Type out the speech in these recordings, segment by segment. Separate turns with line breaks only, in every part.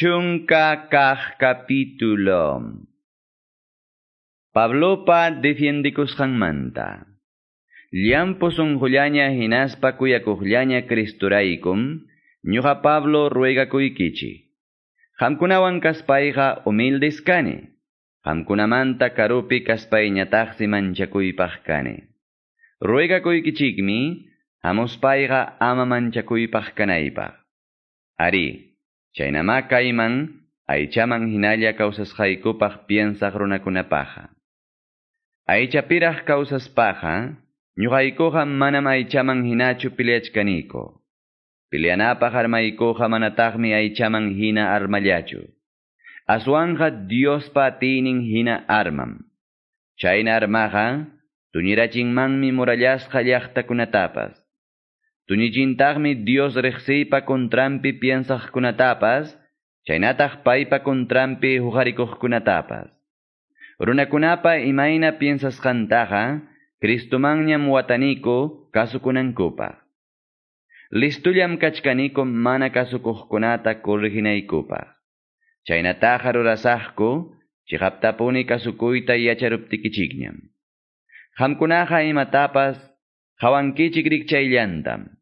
Chunka capítulo. Pablopa defiendikusqanmanta. Llampo sunqullaña hinaspa kuyakuqllaña Cristuraikum, ñuqa Pablo ruegakuykichi. Hamkunawan kaspayqa humildes kani. Hamkunamanta karupi kaspayñataqsi manchakuypaq kani. Ruegakuykichikmi, hamuspayqa ama manchakuypaq kanaypaq. Ari, Chaynama kayman aychaman hinalla kawsasqaykupaq piensaq runakunapaqa. Aychapiraq kawsaspaqa ñuqaykuqa manam aychaman hinachu piliachkaniko. Pilianapaq armaykuqa manataqmi aychaman hina armallachu. Aswanja Diospa atinin hina armam. Chayna armaqa tuñirachinmanmi murallasqa llaqtakunatapas. Tuñichintaqmi Dios riqsiypa kuntrampi piensaqkunatapas, chaynataq paypa kuntrampi huqarikuqkunatapas. Runakunapa imayna piensasqantaqa, Cristumanñam wataniku kasukunankupaq. Listullam kachkaniku mana kasukuqkunata corrijinaykupaq. Chaynataqa rurasaqku, chiqaptapuni kasukuyta yacharuptikichikñam. Qamkunaqa imatapas hawankichik rikchayllantam.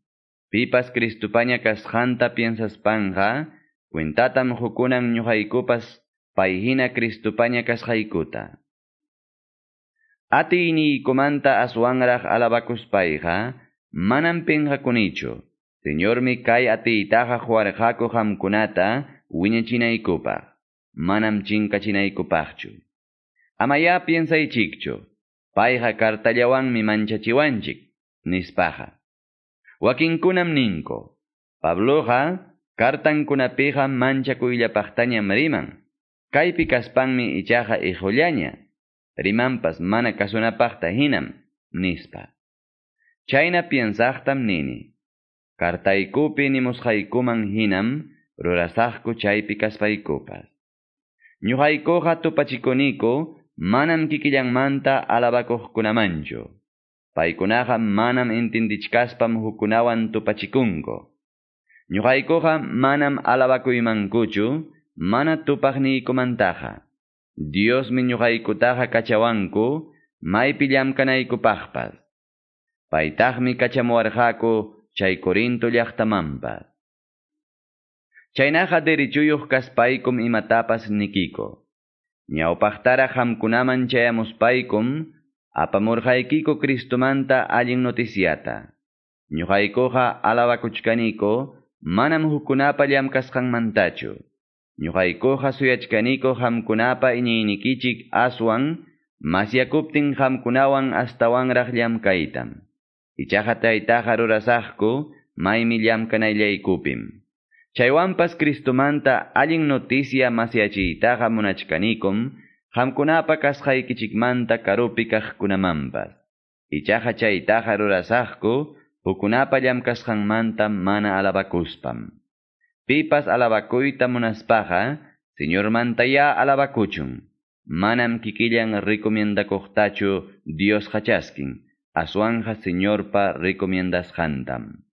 Pipas Cristupaña kasqanta piensaspanja, cuentatam hukunan ñuqaykupas payhina Cristupaña kasqaykuta. Ati iniykumanta aswanraq alabakuspayqa, manam pinqakunichu. Señormi kay atiytaqa huarqaku hamkunata wiñachinaykupaq. Manam chinkachinaykupaqchu. Amaya piensaychikchu. Payqa kartallawanmi manchachiwanchik, nispaqa. Wakinkunam ninko. Pabloqa kartankunapiqa manchakuyllapaqtañam riman. Kaypi kaspanmi ichaqa ihullaña. Rimanpas mana kasunapaqta hinam, nispa. Chayna piensaqtam nini. Kartaykupi nimusqaykuman hinam rurasaqku chaypi kaspaykupas. Ñuqaykuqa tupachikuniku manam kikillanmanta alabakuqkunamanchu. Paykunaqa manam intindichkaspam hukunawan tupachikunko. Ñuqaykuqa manam alabakuymankuchu, mana tupaqniykumantaqa. Diosmi ñuqaykutaqa kachawanku, maypi llamkanaykupaqpas. Paytaqmi kachamuwarqaku chay Corinto llaqtamanpas. Chaynaqa derechuyuq kaspaykum imatapas nikiko. Ñawpaqtara hamkunaman chayamuspaykum, apamurqaykiku Cristumanta allin noticiata. Ñuqaykuqa alabakuchkaniko, manam hukunapa llamkasqanmantachu. Ñuqaykuqa suyachkaniko hamkunapa iñiynikichik aswan, masyakuptin hamkunawan astawanraq llamkaytam. Ichaqa taytaqa rurasaqku, maymi llamkanayllaykupim. Chaywanpas Cristumanta allin noticia masyachiytaqa munachkanikum, hamkunapa kasqaykichikmanta karupi kaqkunamanpas. Ichaqa chaytaqa rurasaqku, hukunapa llamkasqanmanta mana alabakuspam. Pipas alabakuyta munaspaqa, Señormantaya alabakuchun. Manam kikillan recomendakuqtachu Dios hachaskin, aswanja Señorpa recomiendasqantam.